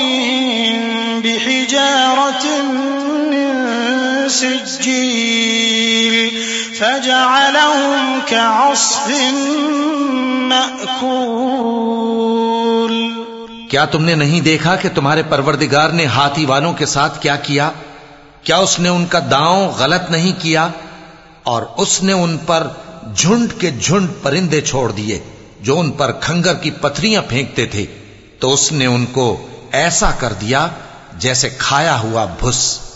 तरमीहिम बिहिजारतिन मिन सिज्जील फजअलहुम कअस्फ मअकूल क्या तुमने नहीं देखा कि तुम्हारे परवरदिगार ने हाथी वालों के साथ क्या किया? क्या उसने उनका दांव गलत नहीं किया? और उसने उन पर झुंड के झुंड परिंदे छोड़ दिए, जो उन पर खंगर की पथरियाँ फेंकते थे। तो उसने उनको ऐसा कर दिया जैसे खाया हुआ भुस।